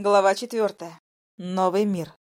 Глава четвертая. Новый мир.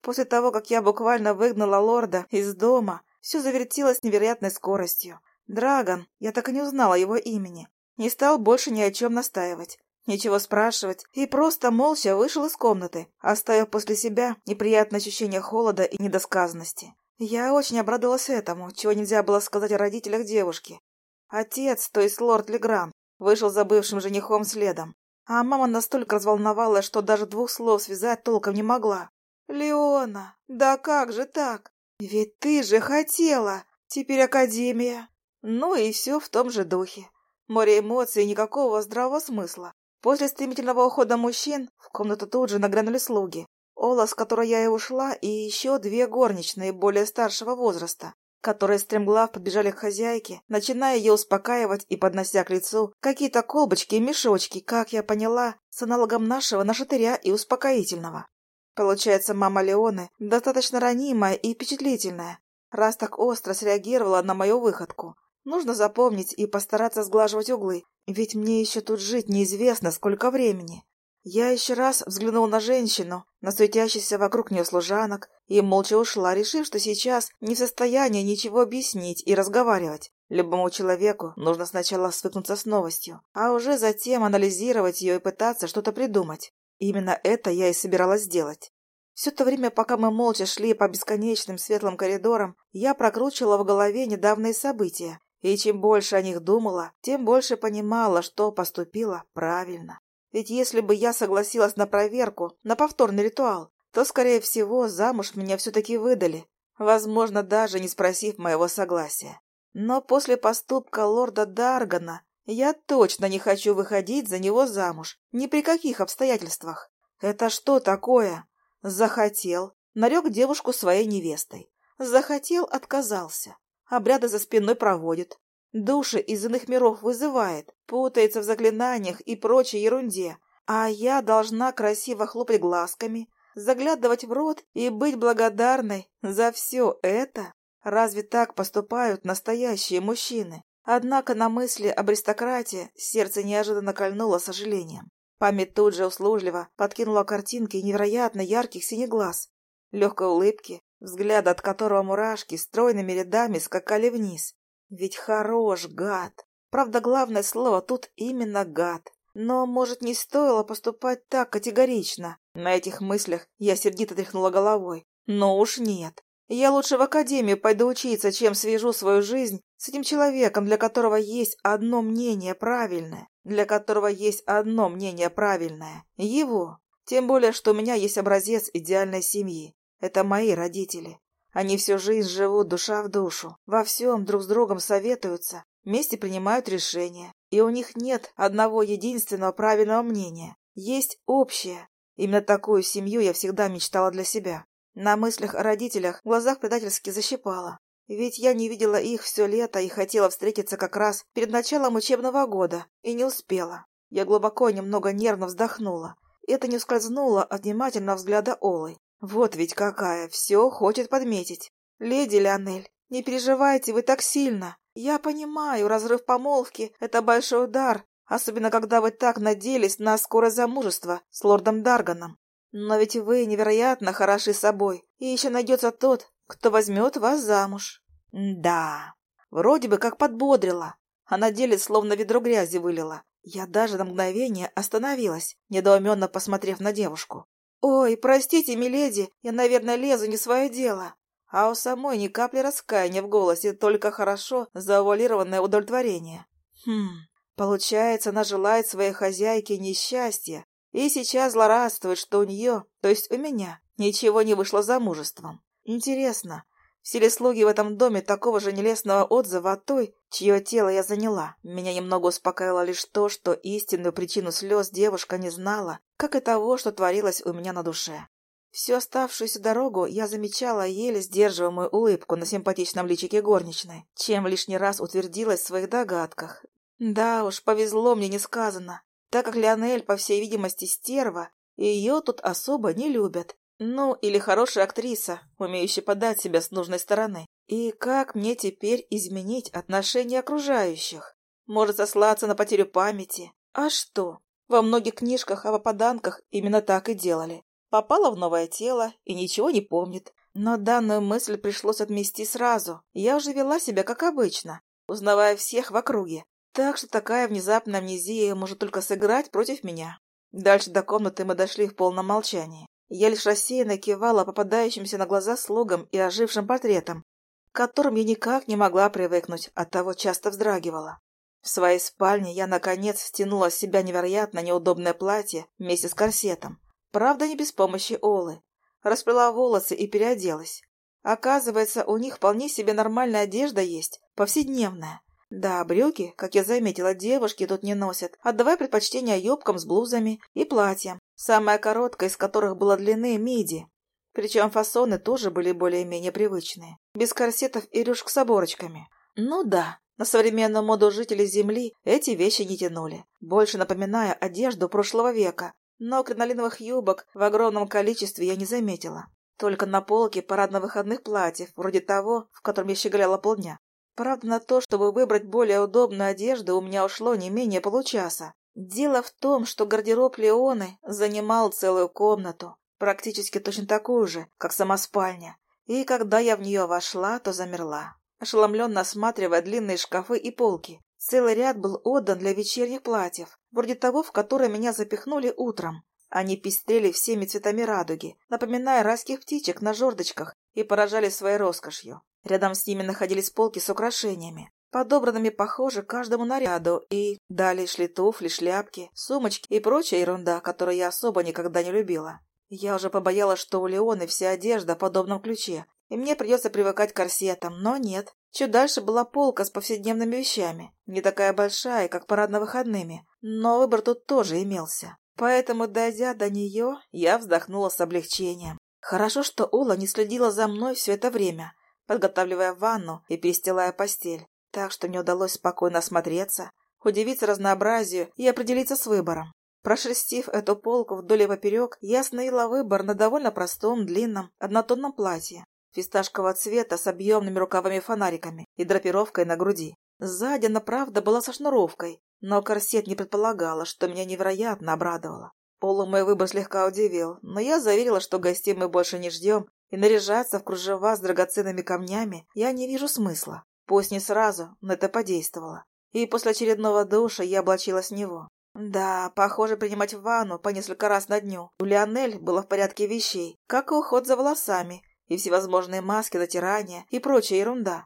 После того, как я буквально выгнала лорда из дома, все завертелось невероятной скоростью. Драгон, я так и не узнала его имени, не стал больше ни о чем настаивать, ничего спрашивать и просто молча вышел из комнаты, оставив после себя неприятное ощущение холода и недосказанности. Я очень обрадовалась этому, чего нельзя было сказать о родителях девушки. Отец, то есть лорд Легран, вышел за бывшим женихом следом. А мама настолько разволновалась, что даже двух слов связать толком не могла. «Леона, да как же так? Ведь ты же хотела! Теперь академия!» Ну и все в том же духе. Море эмоций никакого здравого смысла. После стремительного ухода мужчин в комнату тут же нагрянули слуги. Ола, с которой я и ушла, и еще две горничные более старшего возраста которые стремглав подбежали к хозяйке, начиная ее успокаивать и поднося к лицу какие-то колбочки и мешочки, как я поняла, с аналогом нашего нашатыря и успокоительного. Получается, мама Леоны достаточно ранимая и впечатлительная, раз так остро среагировала на мою выходку. Нужно запомнить и постараться сглаживать углы, ведь мне еще тут жить неизвестно сколько времени. Я еще раз взглянул на женщину, на светящихся вокруг нее служанок, и молча ушла, решив, что сейчас не в состоянии ничего объяснить и разговаривать. Любому человеку нужно сначала свыкнуться с новостью, а уже затем анализировать ее и пытаться что-то придумать. Именно это я и собиралась сделать. Все то время, пока мы молча шли по бесконечным светлым коридорам, я прокручивала в голове недавние события, и чем больше о них думала, тем больше понимала, что поступила правильно. Ведь если бы я согласилась на проверку, на повторный ритуал, то, скорее всего, замуж меня все-таки выдали, возможно, даже не спросив моего согласия. Но после поступка лорда Даргана я точно не хочу выходить за него замуж, ни при каких обстоятельствах. Это что такое? Захотел, нарек девушку своей невестой. Захотел, отказался. Обряды за спиной проводит. Души из иных миров вызывает, путается в заклинаниях и прочей ерунде, а я должна красиво хлопать глазками, заглядывать в рот и быть благодарной за все это? Разве так поступают настоящие мужчины? Однако на мысли об аристократии сердце неожиданно кольнуло сожалением. Память тут же услужливо подкинула картинки невероятно ярких синеглаз, легкой улыбки, взгляда от которого мурашки стройными рядами скакали вниз, ведь хорош, гад. Правда, главное слово тут именно гад. Но, может, не стоило поступать так категорично. На этих мыслях я сердито тряхнула головой. Но уж нет. Я лучше в академию пойду учиться, чем свяжу свою жизнь с этим человеком, для которого есть одно мнение правильное. Для которого есть одно мнение правильное. Его. Тем более, что у меня есть образец идеальной семьи. Это мои родители. Они всю жизнь живут душа в душу, во всем друг с другом советуются, вместе принимают решения. И у них нет одного единственного правильного мнения. Есть общее. Именно такую семью я всегда мечтала для себя. На мыслях о родителях в глазах предательски защипала. Ведь я не видела их все лето и хотела встретиться как раз перед началом учебного года, и не успела. Я глубоко и немного нервно вздохнула. Это не ускользнуло от внимательного взгляда Олы. Вот ведь какая, все хочет подметить. Леди Леонель, не переживайте вы так сильно. Я понимаю, разрыв помолвки — это большой удар, особенно когда вы так надеялись на скорое замужество с лордом Дарганом. Но ведь вы невероятно хороши собой, и еще найдется тот, кто возьмет вас замуж. Да, вроде бы как подбодрила, а на деле словно ведро грязи вылила. Я даже на мгновение остановилась, недоуменно посмотрев на девушку. «Ой, простите, миледи, я, наверное, лезу не свое дело». А у самой ни капли раскаяния в голосе, только хорошо завуалированное удовлетворение. Хм, получается, она желает своей хозяйке несчастья и сейчас злорадствует, что у нее, то есть у меня, ничего не вышло замужеством. Интересно, все слуги в этом доме такого же нелестного отзыва от той, чье тело я заняла? Меня немного успокаивало лишь то, что истинную причину слез девушка не знала, как и того, что творилось у меня на душе. Всю оставшуюся дорогу я замечала еле сдерживаемую улыбку на симпатичном личике горничной, чем лишний раз утвердилась в своих догадках. Да уж, повезло мне несказанно, так как Леонель, по всей видимости, стерва, и ее тут особо не любят. Ну, или хорошая актриса, умеющая подать себя с нужной стороны. И как мне теперь изменить отношение окружающих? Может, сослаться на потерю памяти? А что? Во многих книжках о попаданках именно так и делали. Попала в новое тело и ничего не помнит. Но данную мысль пришлось отмести сразу. Я уже вела себя как обычно, узнавая всех в округе. Так что такая внезапная амнезия может только сыграть против меня. Дальше до комнаты мы дошли в полном молчании. Я лишь рассеянно кивала попадающимся на глаза слугам и ожившим портретам, к которым я никак не могла привыкнуть, оттого часто вздрагивала. В своей спальне я, наконец, стянула с себя невероятно неудобное платье вместе с корсетом. Правда, не без помощи Олы. Расплела волосы и переоделась. Оказывается, у них вполне себе нормальная одежда есть, повседневная. Да, брюки, как я заметила, девушки тут не носят, отдавая предпочтение юбкам с блузами и платьям, самая короткая из которых была длины миди. Причем фасоны тоже были более-менее привычные, без корсетов и рюшек с оборочками. Ну да, на современную моду жителей Земли эти вещи не тянули, больше напоминая одежду прошлого века, но кринолиновых юбок в огромном количестве я не заметила. Только на полке парадно-выходных платьев, вроде того, в котором я щеголяла полдня. Правда, на то, чтобы выбрать более удобную одежду, у меня ушло не менее получаса. Дело в том, что гардероб Леоны занимал целую комнату, практически точно такую же, как сама спальня. И когда я в нее вошла, то замерла, ошеломленно осматривая длинные шкафы и полки. Целый ряд был отдан для вечерних платьев, вроде того, в которое меня запихнули утром. Они пестрели всеми цветами радуги, напоминая райских птичек на жердочках, и поражали своей роскошью. Рядом с ними находились полки с украшениями, подобранными, похоже, каждому наряду, и далее шли туфли, шляпки, сумочки и прочая ерунда, которую я особо никогда не любила. Я уже побоялась, что у Леоны вся одежда в подобном ключе, и мне придется привыкать к корсетам, но нет. Чуть дальше была полка с повседневными вещами, не такая большая, как парадно-выходными, но выбор тут тоже имелся. Поэтому, дойдя до нее, я вздохнула с облегчением. Хорошо, что Ола не следила за мной все это время, подготавливая ванну и перестилая постель, так что мне удалось спокойно осмотреться, удивиться разнообразию и определиться с выбором. Прошерстив эту полку вдоль и поперек, я снаила выбор на довольно простом, длинном, однотонном платье, фисташкового цвета с объемными рукавами-фонариками и драпировкой на груди. Сзади она, правда, была со шнуровкой, но корсет не предполагала, что меня невероятно обрадовало. Полу мой выбор слегка удивил, но я заверила, что гостей мы больше не ждем и наряжаться в кружева с драгоценными камнями я не вижу смысла. Пусть не сразу, но это подействовало. И после очередного душа я облачилась в него. Да, похоже, принимать ванну по несколько раз на дню. У Лионель было в порядке вещей, как и уход за волосами, и всевозможные маски, натирания и прочая ерунда.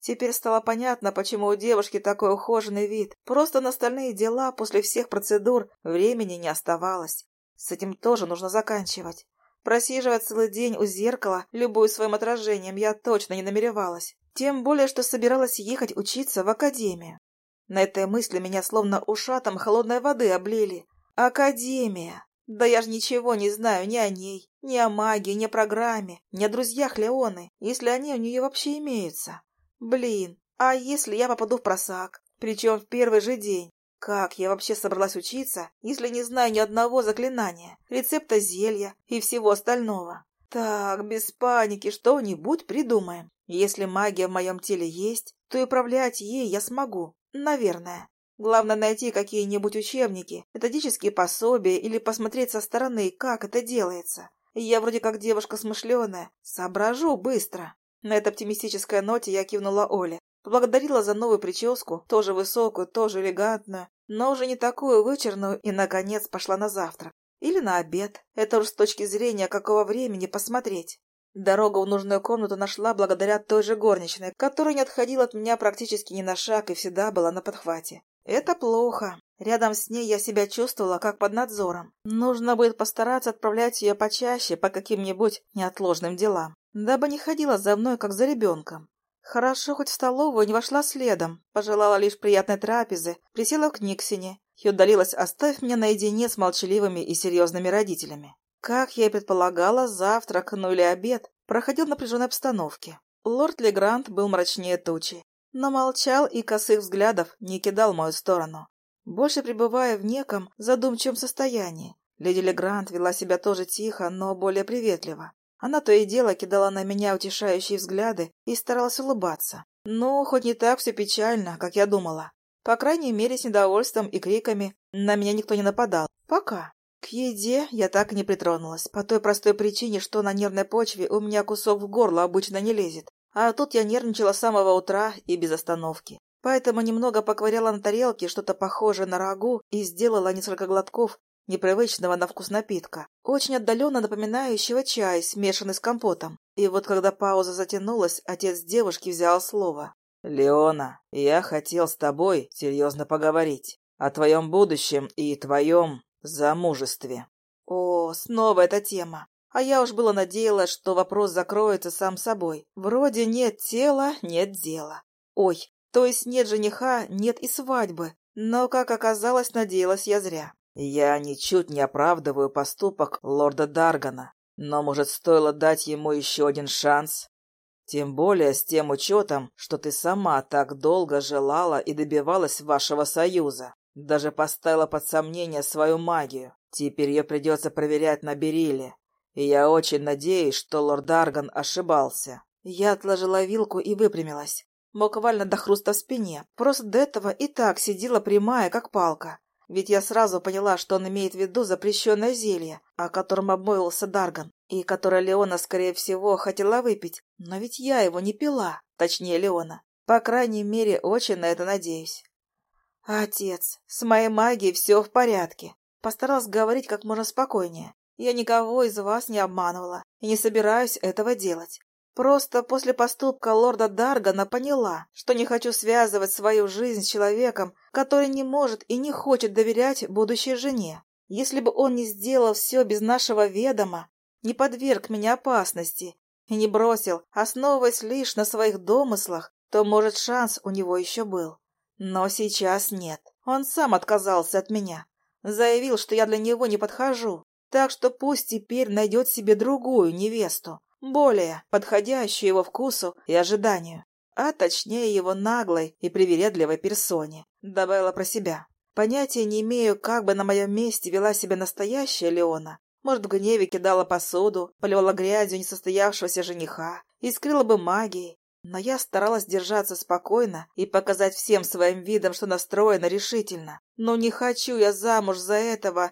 Теперь стало понятно, почему у девушки такой ухоженный вид. Просто на остальные дела после всех процедур времени не оставалось. С этим тоже нужно заканчивать. Просиживать целый день у зеркала, любую своим отражением, я точно не намеревалась. Тем более, что собиралась ехать учиться в академию. На этой мысли меня словно ушатом холодной воды облили. Академия! Да я же ничего не знаю ни о ней, ни о магии, ни о программе, ни о друзьях Леоны, если они у нее вообще имеются. Блин, а если я попаду в просак, причем в первый же день? Как я вообще собралась учиться, если не знаю ни одного заклинания, рецепта зелья и всего остального? Так, без паники, что-нибудь придумаем. Если магия в моем теле есть, то и управлять ей я смогу. Наверное. Главное найти какие-нибудь учебники, методические пособия или посмотреть со стороны, как это делается. Я вроде как девушка смышленая, соображу быстро. На этой оптимистической ноте я кивнула Оле. Поблагодарила за новую прическу, тоже высокую, тоже элегантную, но уже не такую вычерную, и, наконец, пошла на завтрак. Или на обед. Это уж с точки зрения какого времени посмотреть. Дорогу в нужную комнату нашла благодаря той же горничной, которая не отходила от меня практически ни на шаг и всегда была на подхвате. Это плохо. Рядом с ней я себя чувствовала как под надзором. Нужно будет постараться отправлять ее почаще по каким-нибудь неотложным делам, дабы не ходила за мной, как за ребенком. Хорошо, хоть в столовую не вошла следом, пожелала лишь приятной трапезы, присела к Никсине и удалилась, оставив меня наедине с молчаливыми и серьезными родителями. Как я и предполагала, завтрак, ну или обед, проходил в напряженной обстановке. Лорд Легрант был мрачнее тучи, но молчал и косых взглядов не кидал в мою сторону, больше пребывая в неком задумчивом состоянии. Леди Легрант вела себя тоже тихо, но более приветливо. Она то и дело кидала на меня утешающие взгляды и старалась улыбаться. Ну, хоть не так все печально, как я думала. По крайней мере, с недовольством и криками На меня никто не нападал. Пока. К еде я так и не притронулась, по той простой причине, что на нервной почве у меня кусок в горло обычно не лезет. А тут я нервничала с самого утра и без остановки. Поэтому немного поковыряла на тарелке что-то похожее на рагу и сделала несколько глотков непривычного на вкус напитка, очень отдаленно напоминающего чай, смешанный с компотом. И вот когда пауза затянулась, отец девушки взял слово. «Леона, я хотел с тобой серьезно поговорить о твоем будущем и твоем замужестве». О, снова эта тема. А я уж было надеялась, что вопрос закроется сам собой. Вроде нет тела, нет дела. Ой, то есть нет жениха, нет и свадьбы. Но, как оказалось, надеялась я зря. Я ничуть не оправдываю поступок лорда Даргана, но, может, стоило дать ему еще один шанс? Тем более с тем учетом, что ты сама так долго желала и добивалась вашего союза. Даже поставила под сомнение свою магию. Теперь ее придется проверять на Бериле. И я очень надеюсь, что лорд Дарган ошибался. Я отложила вилку и выпрямилась. Буквально до хруста в спине. Просто до этого и так сидела прямая, как палка. Ведь я сразу поняла, что он имеет в виду запрещенное зелье, о котором обмолвился Дарган, и которое Леона, скорее всего, хотела выпить. Но ведь я его не пила, точнее Леона. По крайней мере, очень на это надеюсь. «Отец, с моей магией все в порядке», — постаралась говорить как можно спокойнее. «Я никого из вас не обманывала и не собираюсь этого делать. Просто после поступка лорда Даргана поняла, что не хочу связывать свою жизнь с человеком, который не может и не хочет доверять будущей жене. Если бы он не сделал все без нашего ведома, не подверг меня опасности и не бросил, основываясь лишь на своих домыслах, то, может, шанс у него еще был. Но сейчас нет. Он сам отказался от меня. Заявил, что я для него не подхожу, так что пусть теперь найдет себе другую невесту более подходящую его вкусу и ожиданию, а точнее его наглой и привередливой персоне, добавила про себя. Понятия не имею, как бы на моем месте вела себя настоящая Леона. Может, в гневе кидала посуду, поливала грязью несостоявшегося жениха, искрила бы магией. Но я старалась держаться спокойно и показать всем своим видом, что настроена решительно. Но не хочу я замуж за этого...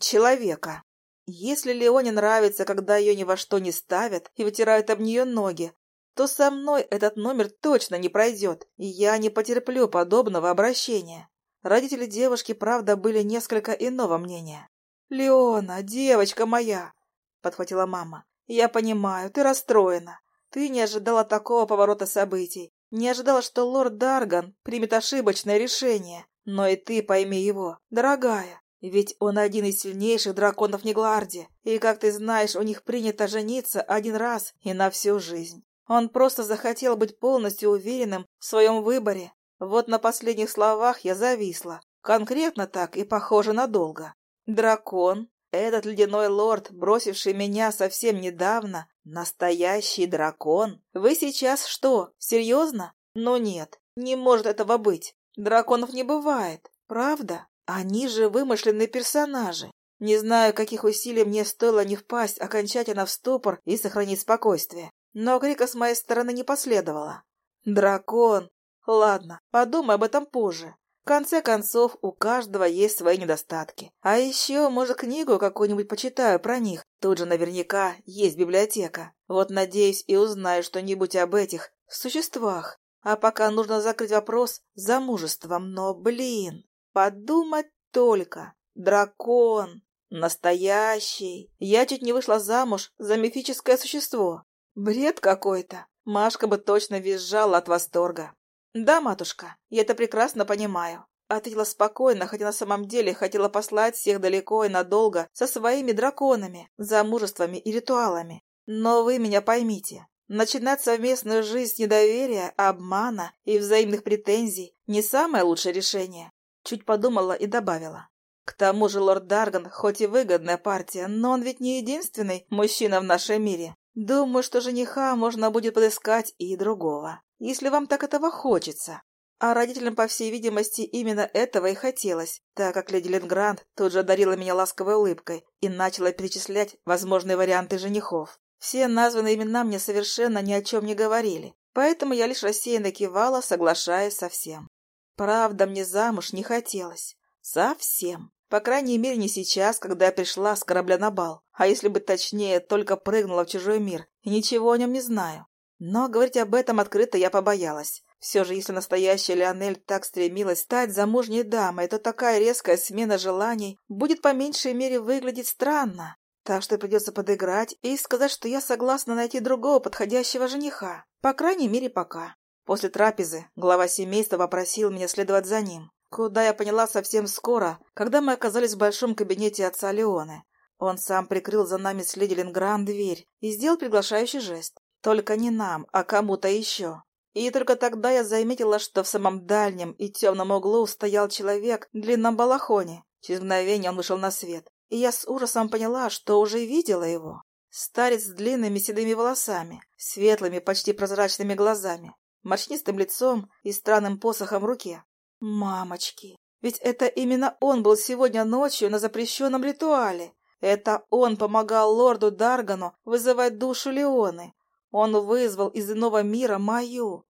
человека. Если Леоне нравится, когда ее ни во что не ставят и вытирают об нее ноги, то со мной этот номер точно не пройдет, и я не потерплю подобного обращения. Родители девушки, правда, были несколько иного мнения. «Леона, девочка моя!» — подхватила мама. «Я понимаю, ты расстроена. Ты не ожидала такого поворота событий. Не ожидала, что лорд Дарган примет ошибочное решение. Но и ты пойми его, дорогая. Ведь он один из сильнейших драконов Негларди, и, как ты знаешь, у них принято жениться один раз и на всю жизнь. Он просто захотел быть полностью уверенным в своем выборе. Вот на последних словах я зависла. Конкретно так и похоже надолго. Дракон, этот ледяной лорд, бросивший меня совсем недавно, настоящий дракон. Вы сейчас что, серьезно? Но нет, не может этого быть. Драконов не бывает, правда? Они же вымышленные персонажи. Не знаю, каких усилий мне стоило не впасть окончательно в ступор и сохранить спокойствие. Но крика с моей стороны не последовало. Дракон. Ладно, подумай об этом позже. В конце концов, у каждого есть свои недостатки. А еще, может, книгу какую-нибудь почитаю про них. Тут же наверняка есть библиотека. Вот надеюсь и узнаю что-нибудь об этих существах. А пока нужно закрыть вопрос замужеством. Но, блин, Подумать только. Дракон. Настоящий. Я чуть не вышла замуж за мифическое существо. Бред какой-то. Машка бы точно визжала от восторга. Да, матушка, я это прекрасно понимаю. Ответила спокойно, хотя на самом деле хотела послать всех далеко и надолго со своими драконами, замужествами и ритуалами. Но вы меня поймите, начинать совместную жизнь с недоверия, обмана и взаимных претензий не самое лучшее решение. Чуть подумала и добавила. К тому же лорд Дарган, хоть и выгодная партия, но он ведь не единственный мужчина в нашем мире. Думаю, что жениха можно будет подыскать и другого, если вам так этого хочется. А родителям, по всей видимости, именно этого и хотелось, так как леди Ленгрант тут же одарила меня ласковой улыбкой и начала перечислять возможные варианты женихов. Все названные имена мне совершенно ни о чем не говорили, поэтому я лишь рассеянно кивала, соглашаясь со всем. Правда, мне замуж не хотелось. Совсем. По крайней мере, не сейчас, когда я пришла с корабля на бал. А если бы точнее, только прыгнула в чужой мир и ничего о нем не знаю. Но говорить об этом открыто я побоялась. Все же, если настоящая Леонель так стремилась стать замужней дамой, то такая резкая смена желаний будет по меньшей мере выглядеть странно. Так что придется подыграть и сказать, что я согласна найти другого подходящего жениха. По крайней мере, пока. После трапезы глава семейства попросил меня следовать за ним. Куда я поняла совсем скоро, когда мы оказались в большом кабинете отца Леоны. Он сам прикрыл за нами с леди Ленгран дверь и сделал приглашающий жест. Только не нам, а кому-то еще. И только тогда я заметила, что в самом дальнем и темном углу стоял человек в длинном балахоне. Через мгновение он вышел на свет, и я с ужасом поняла, что уже видела его. Старец с длинными седыми волосами, светлыми, почти прозрачными глазами, морщнистым лицом и странным посохом в руке. Мамочки, ведь это именно он был сегодня ночью на запрещенном ритуале. Это он помогал лорду Даргану вызывать душу Леоны. Он вызвал из иного мира мою.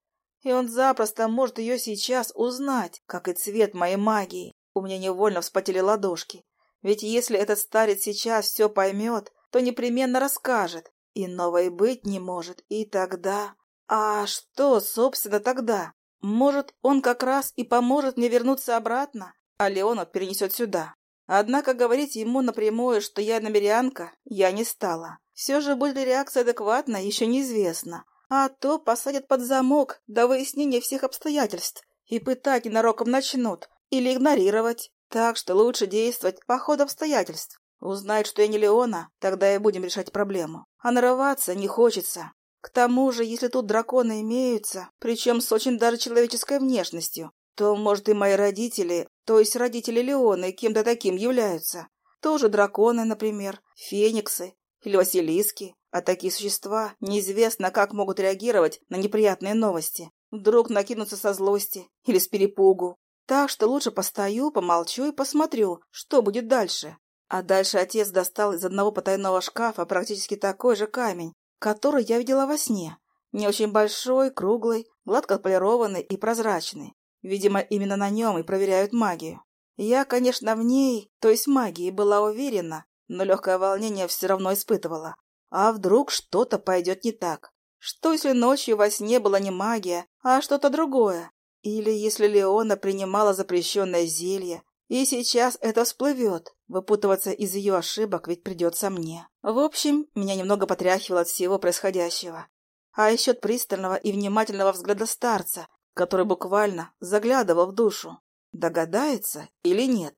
И он запросто может ее сейчас узнать, как и цвет моей магии. У меня невольно вспотели ладошки. Ведь если этот старец сейчас все поймет, то непременно расскажет. Иного и быть не может. И тогда... А что, собственно, тогда? Может, он как раз и поможет мне вернуться обратно, а Леонов перенесет сюда. Однако говорить ему напрямую, что я намерянка, я не стала. Все же, будет ли реакция адекватна, еще неизвестно. А то посадят под замок до выяснения всех обстоятельств и пытать ненароком начнут или игнорировать. Так что лучше действовать по ходу обстоятельств. Узнает, что я не Леона, тогда и будем решать проблему. А нарываться не хочется. К тому же, если тут драконы имеются, причем с очень даже человеческой внешностью, то, может, и мои родители, то есть родители Леоны, кем-то таким являются. Тоже драконы, например, фениксы или василиски. А такие существа неизвестно, как могут реагировать на неприятные новости. Вдруг накинутся со злости или с перепугу. Так что лучше постою, помолчу и посмотрю, что будет дальше. А дальше отец достал из одного потайного шкафа практически такой же камень, который я видела во сне. Не очень большой, круглый, гладко полированный и прозрачный. Видимо, именно на нем и проверяют магию. Я, конечно, в ней, то есть магии, была уверена, но легкое волнение все равно испытывала. А вдруг что-то пойдет не так? Что, если ночью во сне была не магия, а что-то другое? Или если Леона принимала запрещенное зелье, и сейчас это всплывет. Выпутываться из ее ошибок ведь придется мне. В общем, меня немного потряхивало от всего происходящего. А еще от пристального и внимательного взгляда старца, который буквально заглядывал в душу. Догадается или нет?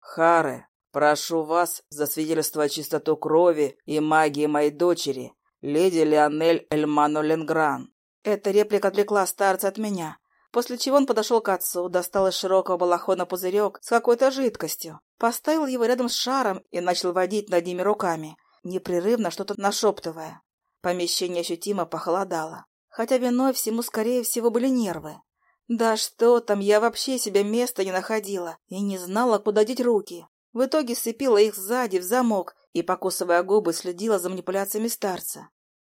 Харе, прошу вас засвидетельствовать чистоту крови и магии моей дочери, леди Леонель Эльману Ленгран. Эта реплика отвлекла старца от меня, после чего он подошел к отцу, достал из широкого балахона пузырек с какой-то жидкостью, поставил его рядом с шаром и начал водить над ними руками, непрерывно что-то нашептывая. Помещение ощутимо похолодало, хотя виной всему, скорее всего, были нервы. Да что там, я вообще себе места не находила и не знала, куда деть руки. В итоге сцепила их сзади в замок и, покусывая губы, следила за манипуляциями старца.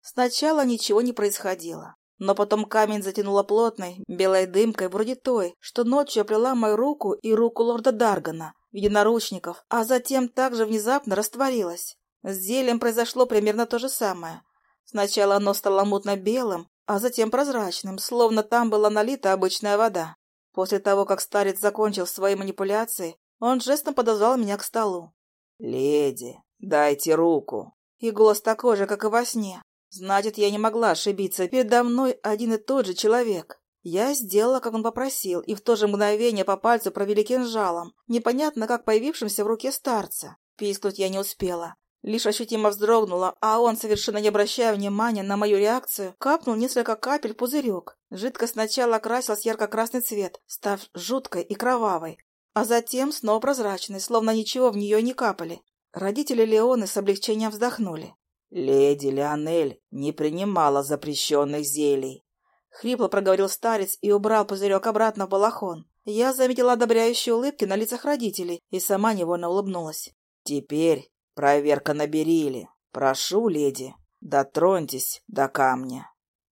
Сначала ничего не происходило. Но потом камень затянуло плотной, белой дымкой, вроде той, что ночью оплела мою руку и руку лорда Даргана в виде наручников, а затем также внезапно растворилась. С зельем произошло примерно то же самое. Сначала оно стало мутно-белым, а затем прозрачным, словно там была налита обычная вода. После того, как старец закончил свои манипуляции, он жестом подозвал меня к столу. «Леди, дайте руку!» И голос такой же, как и во сне. Значит, я не могла ошибиться. Передо мной один и тот же человек. Я сделала, как он попросил, и в то же мгновение по пальцу провели кинжалом, непонятно как появившимся в руке старца. Пискнуть я не успела. Лишь ощутимо вздрогнула, а он, совершенно не обращая внимания на мою реакцию, капнул несколько капель пузырек. Жидкость сначала окрасилась ярко-красный цвет, став жуткой и кровавой, а затем снова прозрачной, словно ничего в нее не капали. Родители Леоны с облегчением вздохнули. «Леди Леонель не принимала запрещенных зелий», — хрипло проговорил старец и убрал пузырек обратно в балахон. Я заметила одобряющие улыбки на лицах родителей и сама невольно улыбнулась. «Теперь проверка на берили. Прошу, леди, дотроньтесь до камня».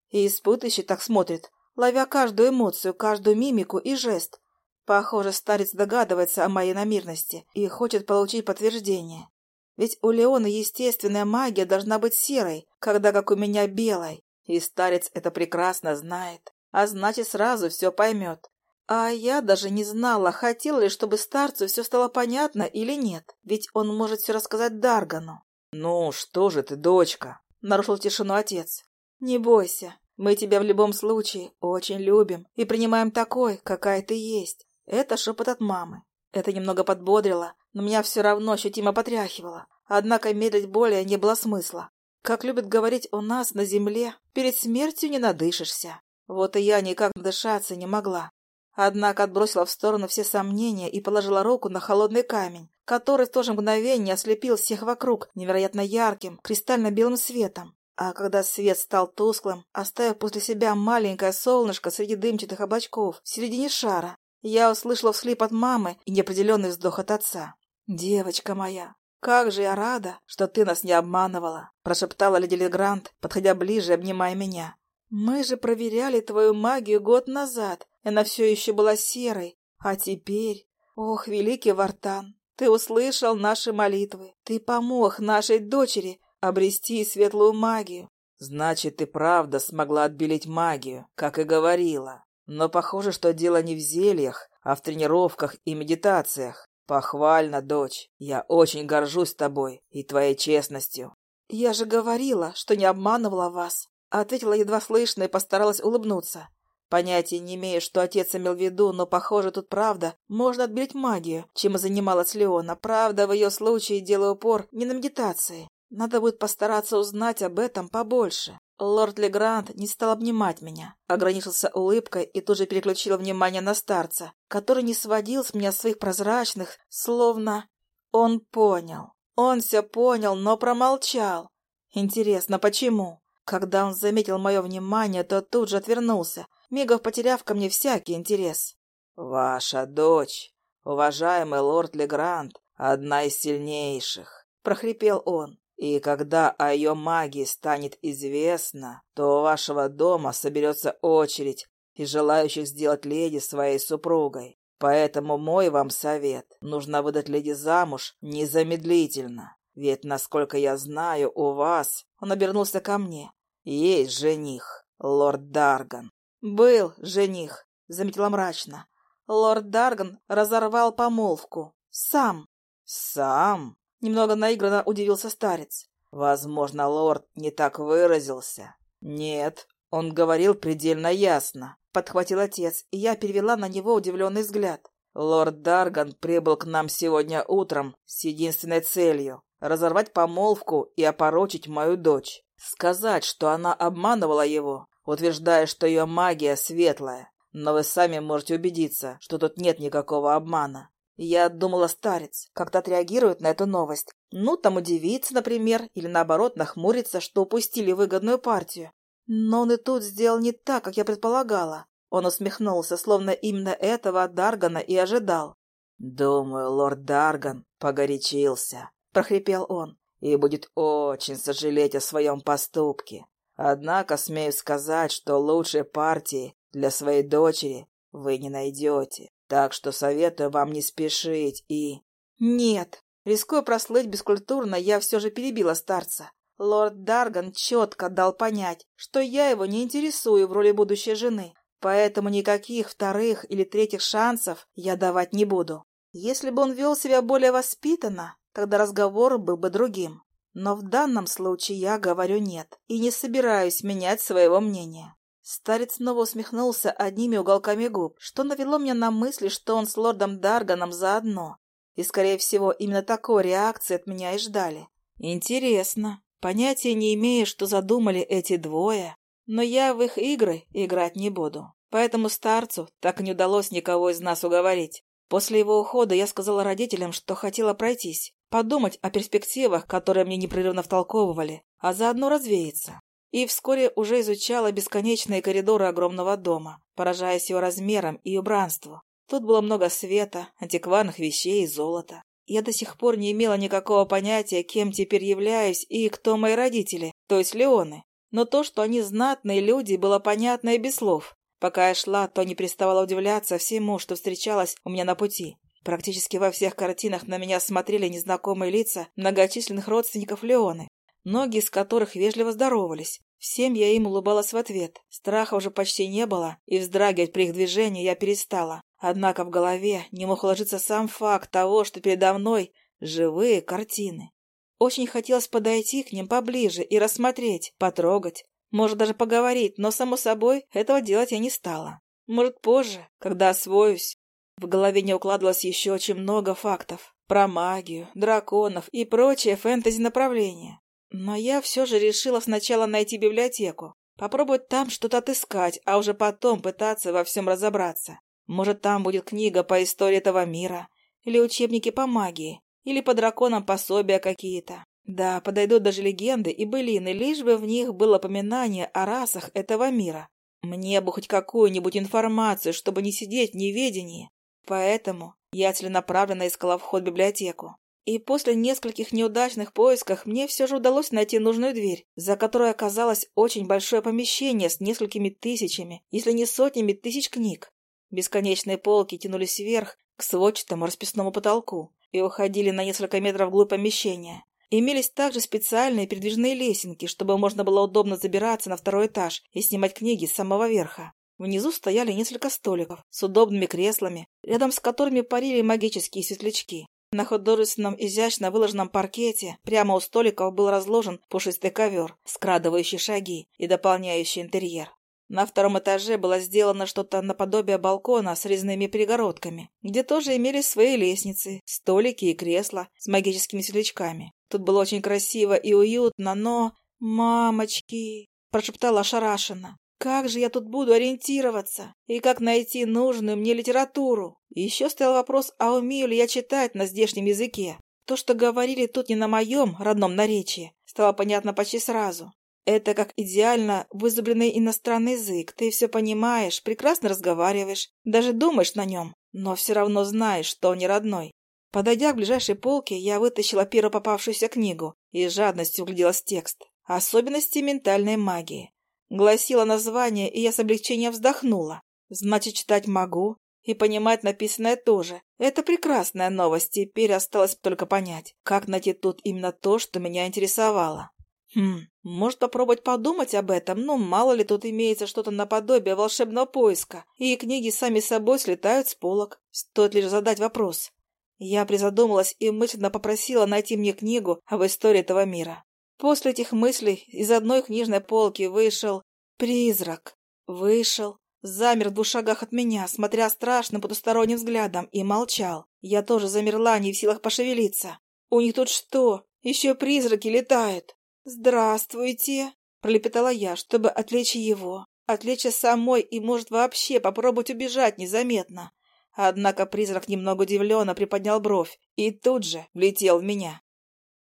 И испытывающий так смотрит, ловя каждую эмоцию, каждую мимику и жест. Похоже, старец догадывается о моей намерности и хочет получить подтверждение. Ведь у Леона естественная магия должна быть серой, когда как у меня белой. И старец это прекрасно знает, а значит сразу все поймет. А я даже не знала, хотела ли, чтобы старцу все стало понятно или нет, ведь он может все рассказать Даргану. «Ну, что же ты, дочка?» — нарушил тишину отец. «Не бойся, мы тебя в любом случае очень любим и принимаем такой, какая ты есть». Это шепот от мамы. Это немного подбодрило, но меня все равно ощутимо потряхивало. Однако медлить более не было смысла. Как любят говорить у нас на земле, перед смертью не надышишься. Вот и я никак надышаться не могла. Однако отбросила в сторону все сомнения и положила руку на холодный камень, который в то же мгновение ослепил всех вокруг невероятно ярким, кристально-белым светом. А когда свет стал тусклым, оставив после себя маленькое солнышко среди дымчатых облачков в середине шара, я услышала всхлип от мамы и неопределенный вздох от отца. «Девочка моя, как же я рада, что ты нас не обманывала!» прошептала леди Легрант, подходя ближе и обнимая меня. «Мы же проверяли твою магию год назад, и она все еще была серой. А теперь... Ох, великий Вартан, ты услышал наши молитвы. Ты помог нашей дочери обрести светлую магию. Значит, ты правда смогла отбелить магию, как и говорила. Но похоже, что дело не в зельях, а в тренировках и медитациях. Похвально, дочь. Я очень горжусь тобой и твоей честностью. Я же говорила, что не обманывала вас. Ответила едва слышно и постаралась улыбнуться. Понятия не имею, что отец имел в виду, но, похоже, тут правда. Можно отбить магию, чем и занималась Леона. Правда, в ее случае делаю упор не на медитации. Надо будет постараться узнать об этом побольше. Лорд Легрант не стал обнимать меня, ограничился улыбкой и тут же переключил внимание на старца, который не сводил с меня своих прозрачных, словно... Он понял. Он все понял, но промолчал. Интересно, почему? Когда он заметил мое внимание, то тут же отвернулся, мигов потеряв ко мне всякий интерес. «Ваша дочь, уважаемый лорд Легрант, одна из сильнейших», — прохрипел он. «И когда о ее магии станет известно, то у вашего дома соберется очередь из желающих сделать леди своей супругой. Поэтому мой вам совет — нужно выдать леди замуж незамедлительно. Ведь, насколько я знаю, у вас, он обернулся ко мне, есть жених, лорд Дарган. Был жених, заметила мрачно. Лорд Дарган разорвал помолвку. Сам. Сам? Немного наигранно удивился старец. Возможно, лорд не так выразился. Нет, он говорил предельно ясно. Подхватил отец, и я перевела на него удивленный взгляд. Лорд Дарган прибыл к нам сегодня утром с единственной целью разорвать помолвку и опорочить мою дочь. Сказать, что она обманывала его, утверждая, что ее магия светлая. Но вы сами можете убедиться, что тут нет никакого обмана. Я думала, старец как-то отреагирует на эту новость. Ну, там удивиться, например, или наоборот нахмуриться, что упустили выгодную партию. Но он и тут сделал не так, как я предполагала. Он усмехнулся, словно именно этого от Даргана и ожидал. «Думаю, лорд Дарган погорячился прохрипел он, и будет очень сожалеть о своем поступке. Однако смею сказать, что лучшей партии для своей дочери вы не найдете. Так что советую вам не спешить и... Нет, рискуя прослыть бескультурно, я все же перебила старца. Лорд Дарган четко дал понять, что я его не интересую в роли будущей жены, поэтому никаких вторых или третьих шансов я давать не буду. Если бы он вел себя более воспитанно, тогда разговор был бы другим. Но в данном случае я говорю «нет» и не собираюсь менять своего мнения. Старец снова усмехнулся одними уголками губ, что навело меня на мысли, что он с лордом Дарганом заодно. И, скорее всего, именно такой реакции от меня и ждали. Интересно. Понятия не имею, что задумали эти двое, но я в их игры играть не буду. Поэтому старцу так и не удалось никого из нас уговорить. После его ухода я сказала родителям, что хотела пройтись, подумать о перспективах, которые мне непрерывно втолковывали, а заодно развеяться. И вскоре уже изучала бесконечные коридоры огромного дома, поражаясь его размерам и убранству. Тут было много света, антикварных вещей и золота. Я до сих пор не имела никакого понятия, кем теперь являюсь и кто мои родители, то есть Леоны. Но то, что они знатные люди, было понятно и без слов. Пока я шла, то не переставала удивляться всему, что встречалось у меня на пути. Практически во всех картинах на меня смотрели незнакомые лица многочисленных родственников Леоны, многие из которых вежливо здоровались. Всем я им улыбалась в ответ. Страха уже почти не было, и вздрагивать при их движении я перестала. Однако в голове не мог уложиться сам факт того, что передо мной живые картины. Очень хотелось подойти к ним поближе и рассмотреть, потрогать, может даже поговорить, но, само собой, этого делать я не стала. Может, позже, когда освоюсь. В голове не укладывалось еще очень много фактов про магию, драконов и прочее фэнтези-направление. Но я все же решила сначала найти библиотеку, попробовать там что-то отыскать, а уже потом пытаться во всем разобраться. Может, там будет книга по истории этого мира, или учебники по магии, или по драконам пособия какие-то. Да, подойдут даже легенды и былины, лишь бы в них было упоминание о расах этого мира. Мне бы хоть какую-нибудь информацию, чтобы не сидеть в неведении. Поэтому я целенаправленно искала вход в библиотеку. И после нескольких неудачных поисков мне все же удалось найти нужную дверь, за которой оказалось очень большое помещение с несколькими тысячами, если не сотнями тысяч книг. Бесконечные полки тянулись вверх к сводчатому расписному потолку и уходили на несколько метров вглубь помещения. Имелись также специальные передвижные лесенки, чтобы можно было удобно забираться на второй этаж и снимать книги с самого верха. Внизу стояли несколько столиков с удобными креслами, рядом с которыми парили магические светлячки. На художественном изящно выложенном паркете прямо у столиков был разложен пушистый ковер, скрадывающий шаги и дополняющий интерьер. На втором этаже было сделано что-то наподобие балкона с резными перегородками, где тоже имелись свои лестницы, столики и кресла с магическими светлячками. Тут было очень красиво и уютно, но... «Мамочки!» – прошептала ошарашенно. «Как же я тут буду ориентироваться? И как найти нужную мне литературу?» Еще стоял вопрос, а умею ли я читать на здешнем языке? То, что говорили тут не на моем родном наречии, стало понятно почти сразу. Это как идеально вызубленный иностранный язык. Ты все понимаешь, прекрасно разговариваешь, даже думаешь на нем, но все равно знаешь, что он не родной. Подойдя к ближайшей полке, я вытащила первую попавшуюся книгу и с жадностью угляделась текст. «Особенности ментальной магии». Гласило название, и я с облегчением вздохнула. Значит, читать могу, и понимать написанное тоже. Это прекрасная новость, теперь осталось только понять, как найти тут именно то, что меня интересовало. Хм, может попробовать подумать об этом, но мало ли тут имеется что-то наподобие волшебного поиска, и книги сами собой слетают с полок. Стоит лишь задать вопрос. Я призадумалась и мысленно попросила найти мне книгу об истории этого мира. После этих мыслей из одной книжной полки вышел призрак. Вышел, замер в двух шагах от меня, смотря страшным потусторонним взглядом, и молчал. Я тоже замерла, не в силах пошевелиться. «У них тут что? Еще призраки летают!» «Здравствуйте!» — пролепетала я, чтобы отвлечь его, отвлечь самой и, может, вообще попробовать убежать незаметно. Однако призрак немного удивленно приподнял бровь и тут же влетел в меня.